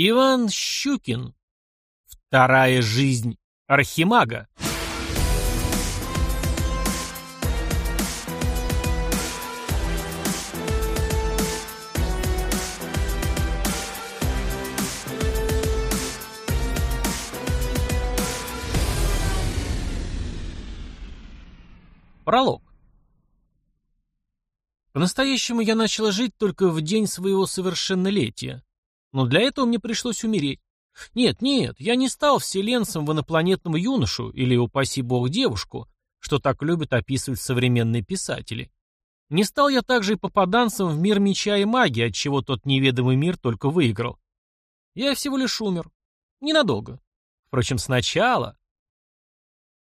Иван Щукин. Вторая жизнь Архимага. Пролог. По-настоящему я начала жить только в день своего совершеннолетия. Но для этого мне пришлось умереть. Нет, нет, я не стал вселенцем в инопланетном юношу или, упаси бог, девушку, что так любят описывать современные писатели. Не стал я также и попаданцем в мир меча и магии, от чего тот неведомый мир только выиграл. Я всего лишь умер. Ненадолго. Впрочем, сначала...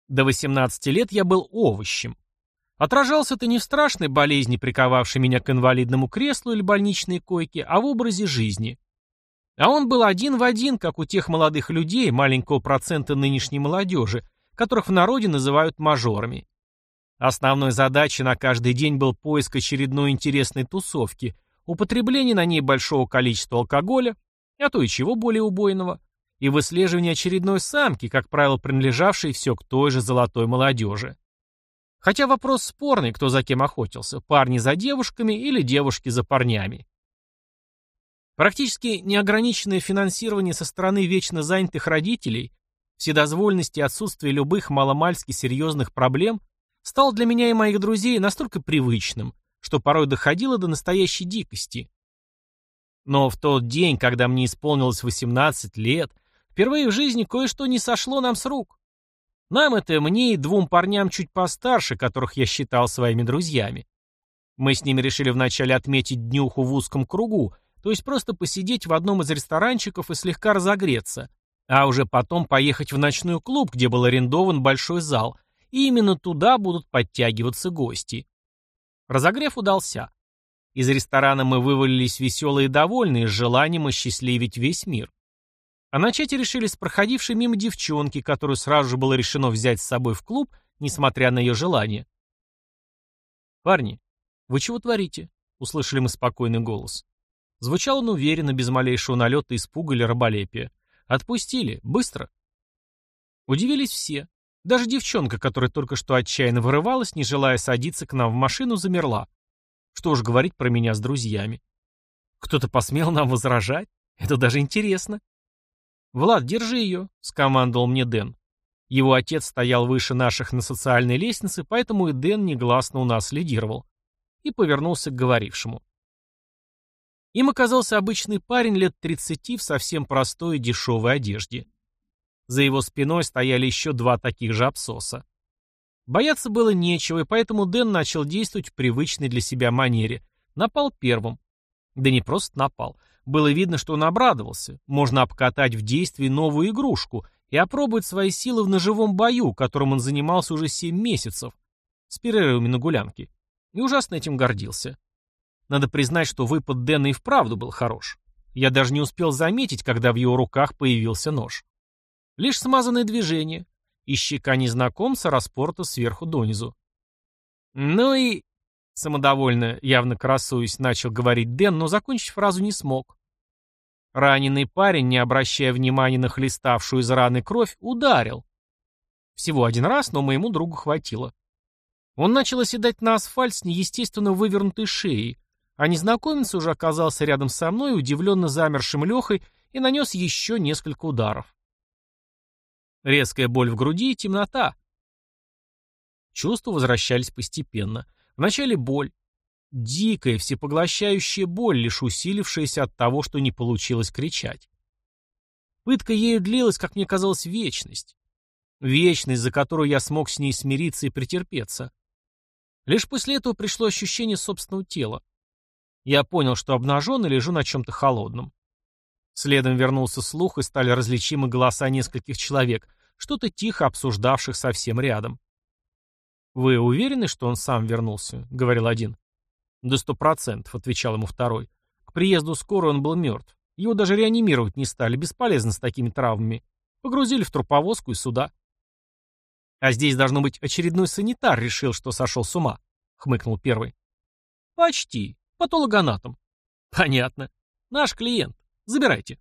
До 18 лет я был овощем. Отражался-то не в страшной болезни, приковавшей меня к инвалидному креслу или больничной койке, а в образе жизни. А он был один в один, как у тех молодых людей, маленького процента нынешней молодежи, которых в народе называют мажорами. Основной задачей на каждый день был поиск очередной интересной тусовки, употребление на ней большого количества алкоголя, а то и чего более убойного, и выслеживание очередной самки, как правило, принадлежавшей все к той же золотой молодежи. Хотя вопрос спорный, кто за кем охотился, парни за девушками или девушки за парнями. Практически неограниченное финансирование со стороны вечно занятых родителей, вседозвольность и отсутствие любых маломальски серьезных проблем стал для меня и моих друзей настолько привычным, что порой доходило до настоящей дикости. Но в тот день, когда мне исполнилось 18 лет, впервые в жизни кое-что не сошло нам с рук. Нам это мне и двум парням чуть постарше, которых я считал своими друзьями. Мы с ними решили вначале отметить днюху в узком кругу, то есть просто посидеть в одном из ресторанчиков и слегка разогреться, а уже потом поехать в ночной клуб, где был арендован большой зал, и именно туда будут подтягиваться гости. Разогрев удался. Из ресторана мы вывалились веселые и довольные, с желанием осчастливить весь мир. А начать решили с проходившей мимо девчонки, которую сразу же было решено взять с собой в клуб, несмотря на ее желание. «Парни, вы чего творите?» — услышали мы спокойный голос. Звучал он уверенно, без малейшего налета испуга или раболепия. «Отпустили. Быстро». Удивились все. Даже девчонка, которая только что отчаянно вырывалась, не желая садиться к нам в машину, замерла. Что уж говорить про меня с друзьями. Кто-то посмел нам возражать? Это даже интересно. «Влад, держи ее», — скомандовал мне Дэн. Его отец стоял выше наших на социальной лестнице, поэтому и Дэн негласно у нас лидировал. И повернулся к говорившему. Им оказался обычный парень лет 30 в совсем простой и дешевой одежде. За его спиной стояли еще два таких же абсоса. Бояться было нечего, и поэтому Дэн начал действовать в привычной для себя манере. Напал первым. Да не просто напал. Было видно, что он обрадовался. Можно обкатать в действии новую игрушку и опробовать свои силы в ножевом бою, которым он занимался уже 7 месяцев, с перерывами на гулянке. И ужасно этим гордился. Надо признать, что выпад Дэна и вправду был хорош. Я даже не успел заметить, когда в его руках появился нож. Лишь смазанное движение, и щека незнакомца распорта сверху донизу. «Ну и...» — самодовольно, явно красуясь, начал говорить Дэн, но закончить фразу не смог. Раненый парень, не обращая внимания на хлеставшую из раны кровь, ударил. Всего один раз, но моему другу хватило. Он начал оседать на асфальт с неестественно вывернутой шеей, а незнакомец уже оказался рядом со мной, удивленно замершим Лехой, и нанес еще несколько ударов. Резкая боль в груди и темнота. Чувства возвращались постепенно. Вначале боль. Дикая, всепоглощающая боль, лишь усилившаяся от того, что не получилось кричать. Пытка ею длилась, как мне казалось, вечность. Вечность, за которую я смог с ней смириться и претерпеться. Лишь после этого пришло ощущение собственного тела. Я понял, что обнажен и лежу на чем-то холодном. Следом вернулся слух, и стали различимы голоса нескольких человек, что-то тихо обсуждавших совсем рядом. «Вы уверены, что он сам вернулся?» — говорил один. «До сто процентов», — отвечал ему второй. «К приезду скорой он был мертв. Его даже реанимировать не стали, бесполезно с такими травмами. Погрузили в труповозку и сюда». «А здесь, должно быть, очередной санитар решил, что сошел с ума», — хмыкнул первый. «Почти. Патологоанатом. Понятно. Наш клиент. Забирайте.